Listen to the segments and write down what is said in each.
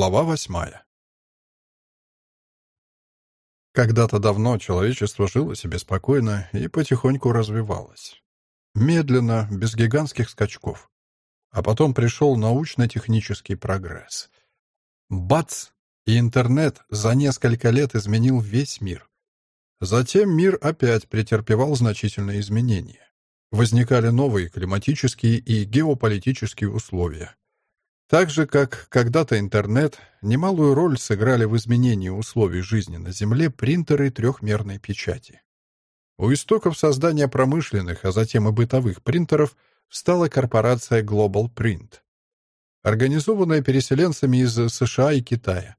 Глава восьмая. Когда-то давно человечество жило себе спокойно и потихоньку развивалось. Медленно, без гигантских скачков. А потом пришел научно-технический прогресс. Бац! И интернет за несколько лет изменил весь мир. Затем мир опять претерпевал значительные изменения. Возникали новые климатические и геополитические условия. Так же, как когда-то интернет, немалую роль сыграли в изменении условий жизни на Земле принтеры трехмерной печати. У истоков создания промышленных, а затем и бытовых принтеров стала корпорация Global Print. Организованная переселенцами из США и Китая,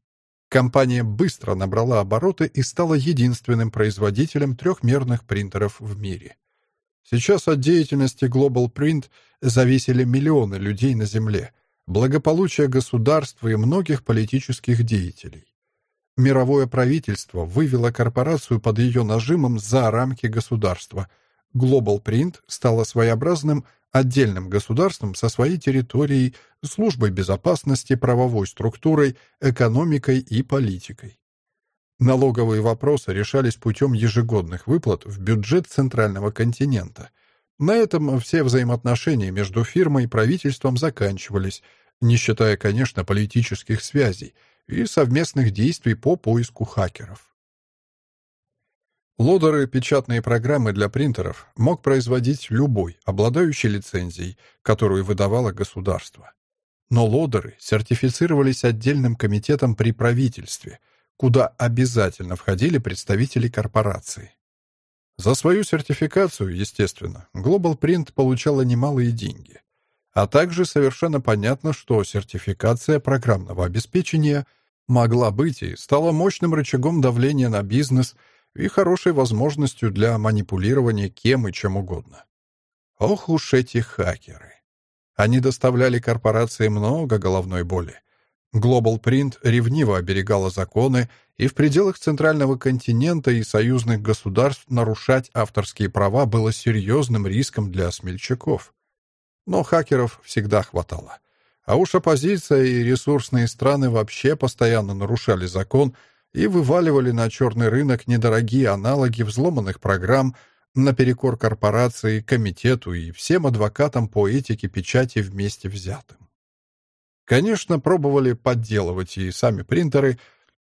компания быстро набрала обороты и стала единственным производителем трехмерных принтеров в мире. Сейчас от деятельности Global Print зависели миллионы людей на Земле – благополучие государства и многих политических деятелей. Мировое правительство вывело корпорацию под ее нажимом за рамки государства. Global Print стала своеобразным отдельным государством со своей территорией, службой безопасности, правовой структурой, экономикой и политикой. Налоговые вопросы решались путем ежегодных выплат в бюджет центрального континента – на этом все взаимоотношения между фирмой и правительством заканчивались, не считая, конечно, политических связей и совместных действий по поиску хакеров. Лодеры печатные программы для принтеров мог производить любой, обладающий лицензией, которую выдавало государство. Но лодеры сертифицировались отдельным комитетом при правительстве, куда обязательно входили представители корпорации. За свою сертификацию, естественно, Global Print получала немалые деньги. А также совершенно понятно, что сертификация программного обеспечения могла быть и стала мощным рычагом давления на бизнес и хорошей возможностью для манипулирования кем и чем угодно. Ох уж эти хакеры! Они доставляли корпорации много головной боли. Global Print ревниво оберегала законы и в пределах центрального континента и союзных государств нарушать авторские права было серьезным риском для смельчаков. Но хакеров всегда хватало. А уж оппозиция и ресурсные страны вообще постоянно нарушали закон и вываливали на черный рынок недорогие аналоги взломанных программ наперекор корпорации, комитету и всем адвокатам по этике печати вместе взятым. Конечно, пробовали подделывать и сами принтеры,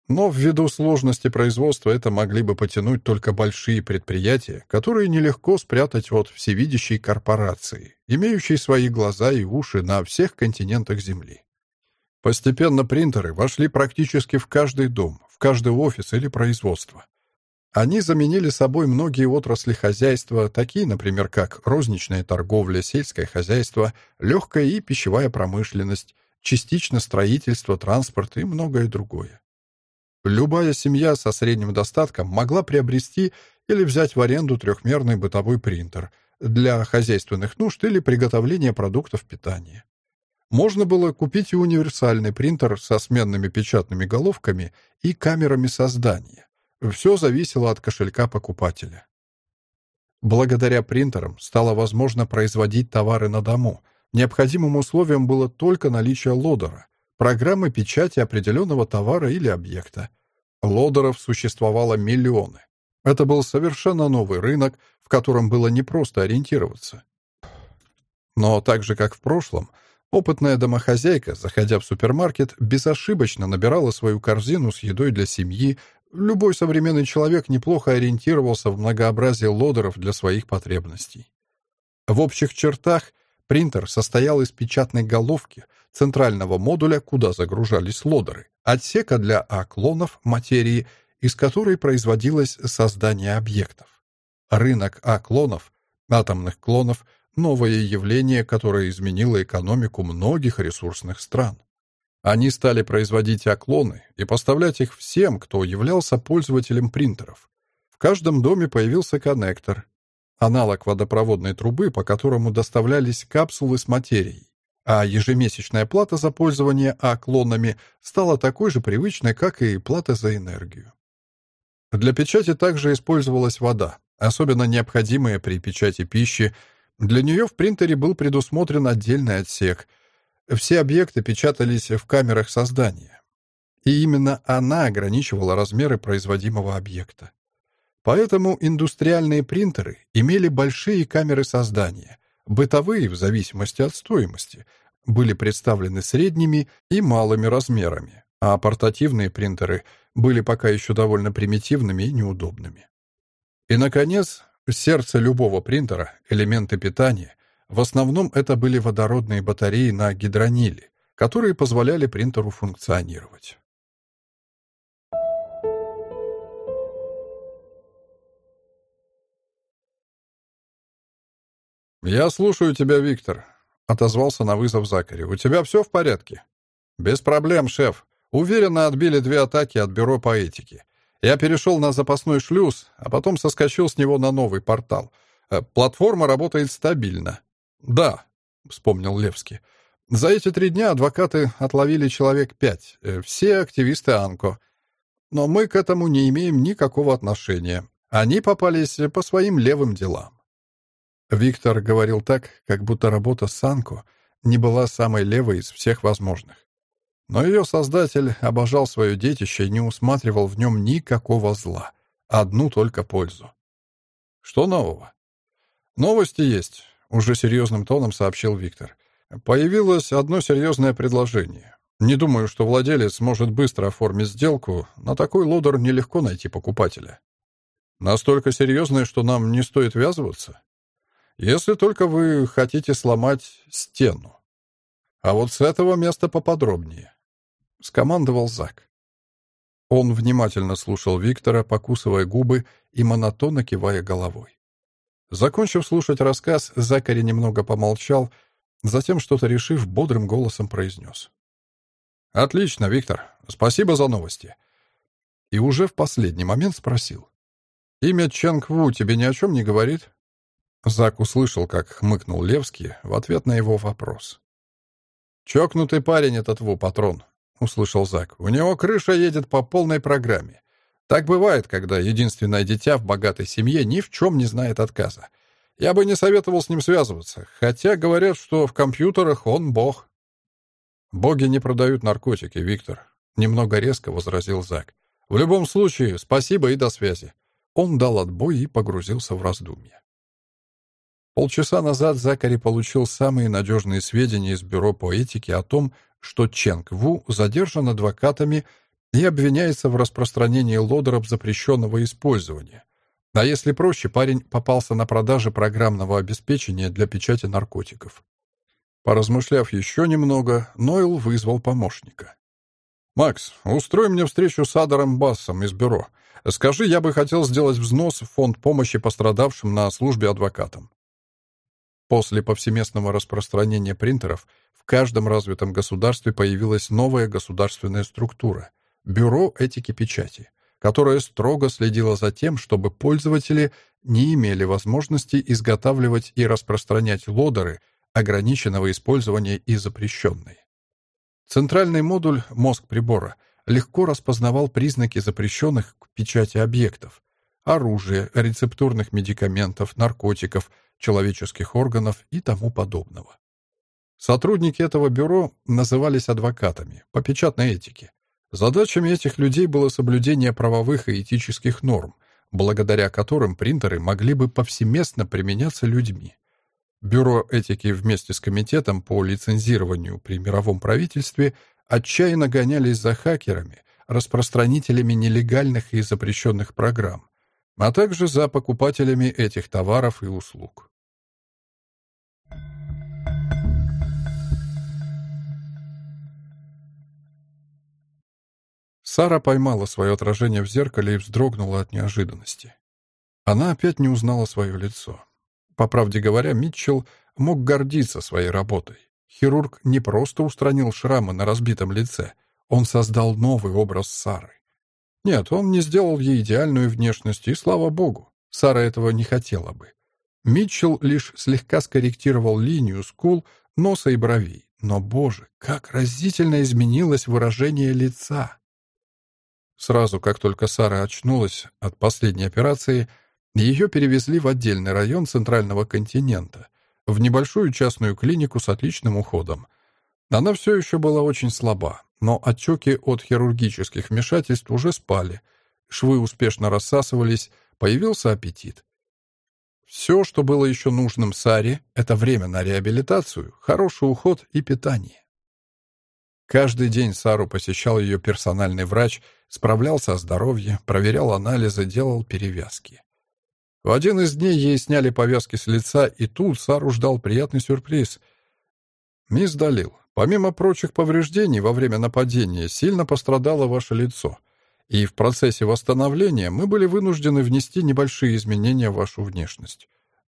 но ввиду сложности производства это могли бы потянуть только большие предприятия, которые нелегко спрятать от всевидящей корпорации, имеющей свои глаза и уши на всех континентах Земли. Постепенно принтеры вошли практически в каждый дом, в каждый офис или производство. Они заменили собой многие отрасли хозяйства, такие, например, как розничная торговля, сельское хозяйство, легкая и пищевая промышленность, частично строительство, транспорт и многое другое. Любая семья со средним достатком могла приобрести или взять в аренду трехмерный бытовой принтер для хозяйственных нужд или приготовления продуктов питания. Можно было купить и универсальный принтер со сменными печатными головками и камерами создания. Все зависело от кошелька покупателя. Благодаря принтерам стало возможно производить товары на дому. Необходимым условием было только наличие лодера, программы печати определенного товара или объекта. Лодеров существовало миллионы. Это был совершенно новый рынок, в котором было непросто ориентироваться. Но так же, как в прошлом, опытная домохозяйка, заходя в супермаркет, безошибочно набирала свою корзину с едой для семьи. Любой современный человек неплохо ориентировался в многообразие лодеров для своих потребностей. В общих чертах принтер состоял из печатной головки, центрального модуля, куда загружались лодеры, отсека для А-клонов материи, из которой производилось создание объектов. Рынок А-клонов, атомных клонов, новое явление, которое изменило экономику многих ресурсных стран. Они стали производить А-клоны и поставлять их всем, кто являлся пользователем принтеров. В каждом доме появился коннектор, аналог водопроводной трубы, по которому доставлялись капсулы с материей а ежемесячная плата за пользование А-клонами стала такой же привычной, как и плата за энергию. Для печати также использовалась вода, особенно необходимая при печати пищи. Для нее в принтере был предусмотрен отдельный отсек. Все объекты печатались в камерах создания. и именно она ограничивала размеры производимого объекта. Поэтому индустриальные принтеры имели большие камеры создания, бытовые, в зависимости от стоимости, были представлены средними и малыми размерами, а портативные принтеры были пока еще довольно примитивными и неудобными. И, наконец, сердце любого принтера, элементы питания, в основном это были водородные батареи на гидрониле, которые позволяли принтеру функционировать. «Я слушаю тебя, Виктор», — отозвался на вызов Закари. «У тебя все в порядке?» «Без проблем, шеф. Уверенно отбили две атаки от бюро по этике. Я перешел на запасной шлюз, а потом соскочил с него на новый портал. Э, платформа работает стабильно». «Да», — вспомнил Левский. «За эти три дня адвокаты отловили человек пять. Э, все активисты Анко. Но мы к этому не имеем никакого отношения. Они попались по своим левым делам. Виктор говорил так, как будто работа Санко не была самой левой из всех возможных. Но ее создатель обожал свое детище и не усматривал в нем никакого зла, одну только пользу. Что нового? Новости есть, уже серьезным тоном сообщил Виктор. Появилось одно серьезное предложение. Не думаю, что владелец сможет быстро оформить сделку. На такой лодер нелегко найти покупателя. Настолько серьезное, что нам не стоит ввязываться? Если только вы хотите сломать стену. А вот с этого места поподробнее. Скомандовал Зак. Он внимательно слушал Виктора, покусывая губы и монотонно кивая головой. Закончив слушать рассказ, Закари немного помолчал, затем, что-то решив, бодрым голосом произнес. «Отлично, Виктор. Спасибо за новости». И уже в последний момент спросил. «Имя Ченг Ву тебе ни о чем не говорит?» Зак услышал, как хмыкнул Левский в ответ на его вопрос. «Чокнутый парень этот Ву, патрон», — услышал Зак. «У него крыша едет по полной программе. Так бывает, когда единственное дитя в богатой семье ни в чем не знает отказа. Я бы не советовал с ним связываться, хотя говорят, что в компьютерах он бог». «Боги не продают наркотики, Виктор», — немного резко возразил Зак. «В любом случае, спасибо и до связи». Он дал отбой и погрузился в раздумья. Полчаса назад Закари получил самые надежные сведения из Бюро по этике о том, что Ченг Ву задержан адвокатами и обвиняется в распространении лодеров запрещенного использования. А если проще, парень попался на продаже программного обеспечения для печати наркотиков. Поразмышляв еще немного, Нойл вызвал помощника. «Макс, устрой мне встречу с Адаром Бассом из бюро. Скажи, я бы хотел сделать взнос в фонд помощи пострадавшим на службе адвокатам. После повсеместного распространения принтеров в каждом развитом государстве появилась новая государственная структура — Бюро этики печати, которая строго следила за тем, чтобы пользователи не имели возможности изготавливать и распространять лодеры ограниченного использования и запрещенные. Центральный модуль «Мозг прибора» легко распознавал признаки запрещенных к печати объектов — оружия, рецептурных медикаментов, наркотиков — человеческих органов и тому подобного. Сотрудники этого бюро назывались адвокатами по печатной этике. Задачами этих людей было соблюдение правовых и этических норм, благодаря которым принтеры могли бы повсеместно применяться людьми. Бюро этики вместе с комитетом по лицензированию при мировом правительстве отчаянно гонялись за хакерами, распространителями нелегальных и запрещенных программ, а также за покупателями этих товаров и услуг. Сара поймала свое отражение в зеркале и вздрогнула от неожиданности. Она опять не узнала свое лицо. По правде говоря, Митчелл мог гордиться своей работой. Хирург не просто устранил шрамы на разбитом лице, он создал новый образ Сары. Нет, он не сделал ей идеальную внешность, и слава богу, Сара этого не хотела бы. Митчелл лишь слегка скорректировал линию скул, носа и бровей. Но, боже, как разительно изменилось выражение лица! Сразу, как только Сара очнулась от последней операции, ее перевезли в отдельный район Центрального континента, в небольшую частную клинику с отличным уходом. Она все еще была очень слаба, но отеки от хирургических вмешательств уже спали, швы успешно рассасывались, появился аппетит. Все, что было еще нужным Саре, это время на реабилитацию, хороший уход и питание. Каждый день Сару посещал ее персональный врач, справлялся о здоровье, проверял анализы, делал перевязки. В один из дней ей сняли повязки с лица, и тут Сару ждал приятный сюрприз. «Мисс Далил, помимо прочих повреждений во время нападения, сильно пострадало ваше лицо, и в процессе восстановления мы были вынуждены внести небольшие изменения в вашу внешность.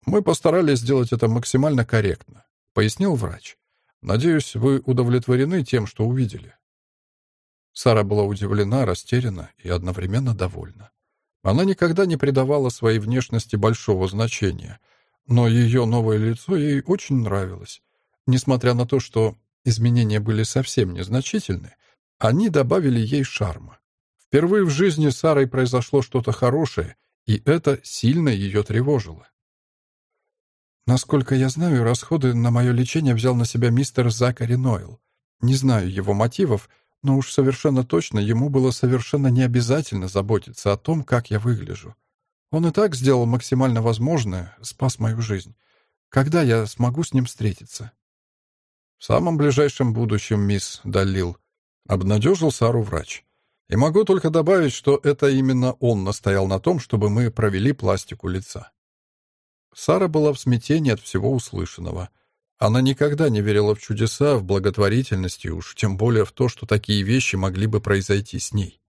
Мы постарались сделать это максимально корректно», — пояснил врач. «Надеюсь, вы удовлетворены тем, что увидели». Сара была удивлена, растеряна и одновременно довольна. Она никогда не придавала своей внешности большого значения, но ее новое лицо ей очень нравилось. Несмотря на то, что изменения были совсем незначительны, они добавили ей шарма. Впервые в жизни Сарой произошло что-то хорошее, и это сильно ее тревожило. Насколько я знаю, расходы на мое лечение взял на себя мистер Закари Нойл. Не знаю его мотивов, но уж совершенно точно ему было совершенно не обязательно заботиться о том, как я выгляжу. Он и так сделал максимально возможное, спас мою жизнь. Когда я смогу с ним встретиться? В самом ближайшем будущем, мисс Далил, обнадежил Сару врач. И могу только добавить, что это именно он настоял на том, чтобы мы провели пластику лица. Сара была в смятении от всего услышанного — она никогда не верила в чудеса, в благотворительность и уж тем более в то, что такие вещи могли бы произойти с ней.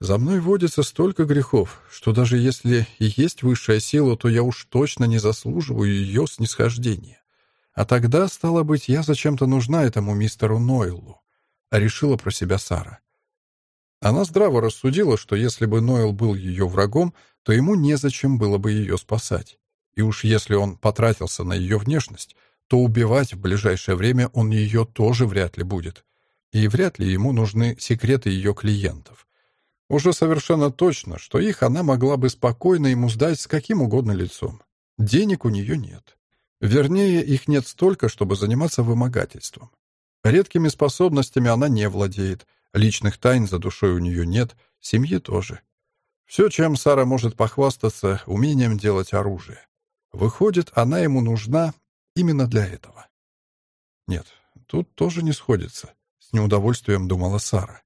«За мной водится столько грехов, что даже если и есть высшая сила, то я уж точно не заслуживаю ее снисхождения. А тогда, стало быть, я зачем-то нужна этому мистеру Нойлу», — решила про себя Сара. Она здраво рассудила, что если бы Нойл был ее врагом, то ему незачем было бы ее спасать. И уж если он потратился на ее внешность, то убивать в ближайшее время он ее тоже вряд ли будет. И вряд ли ему нужны секреты ее клиентов. Уже совершенно точно, что их она могла бы спокойно ему сдать с каким угодно лицом. Денег у нее нет. Вернее, их нет столько, чтобы заниматься вымогательством. Редкими способностями она не владеет, личных тайн за душой у нее нет, семьи тоже. Все, чем Сара может похвастаться, умением делать оружие. Выходит, она ему нужна именно для этого. Нет, тут тоже не сходится, с неудовольствием думала Сара.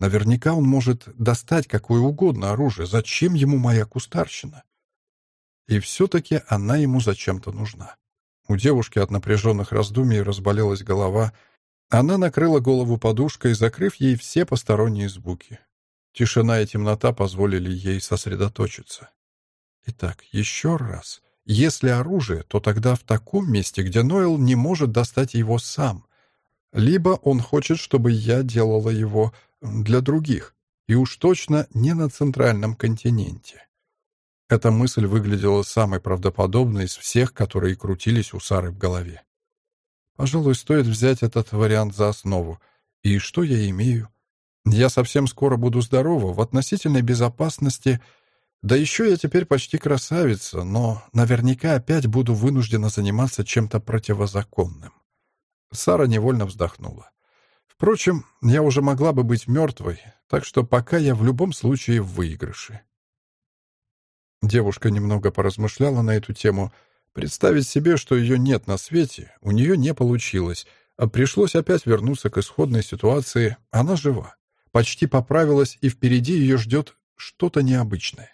Наверняка он может достать какое угодно оружие. Зачем ему моя кустарщина? И все-таки она ему зачем-то нужна. У девушки от напряженных раздумий разболелась голова. Она накрыла голову подушкой, закрыв ей все посторонние звуки. Тишина и темнота позволили ей сосредоточиться. Итак, еще раз. Если оружие, то тогда в таком месте, где Нойл не может достать его сам. Либо он хочет, чтобы я делала его для других, и уж точно не на центральном континенте. Эта мысль выглядела самой правдоподобной из всех, которые крутились у Сары в голове. Пожалуй, стоит взять этот вариант за основу. И что я имею? Я совсем скоро буду здорова, в относительной безопасности — да еще я теперь почти красавица, но наверняка опять буду вынуждена заниматься чем-то противозаконным. Сара невольно вздохнула. Впрочем, я уже могла бы быть мертвой, так что пока я в любом случае в выигрыше. Девушка немного поразмышляла на эту тему. Представить себе, что ее нет на свете, у нее не получилось, а пришлось опять вернуться к исходной ситуации. Она жива, почти поправилась, и впереди ее ждет что-то необычное.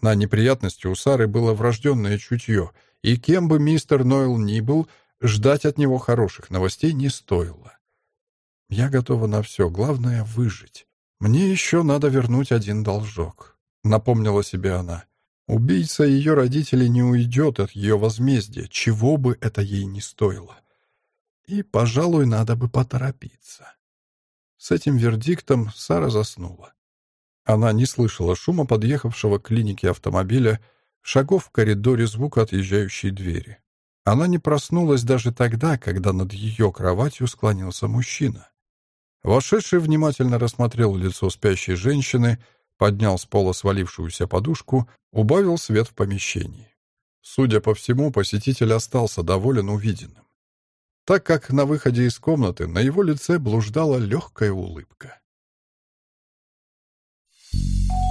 На неприятности у Сары было врожденное чутье, и кем бы мистер Нойл ни был, ждать от него хороших новостей не стоило. «Я готова на все, главное — выжить. Мне еще надо вернуть один должок», — напомнила себе она. «Убийца ее родителей не уйдет от ее возмездия, чего бы это ей ни стоило. И, пожалуй, надо бы поторопиться». С этим вердиктом Сара заснула. Она не слышала шума подъехавшего к клинике автомобиля, шагов в коридоре, звука отъезжающей двери. Она не проснулась даже тогда, когда над ее кроватью склонился мужчина. Вошедший внимательно рассмотрел лицо спящей женщины, поднял с пола свалившуюся подушку, убавил свет в помещении. Судя по всему, посетитель остался доволен увиденным. так как на выходе из комнаты на его лице блуждала легкая улыбка. Thank you.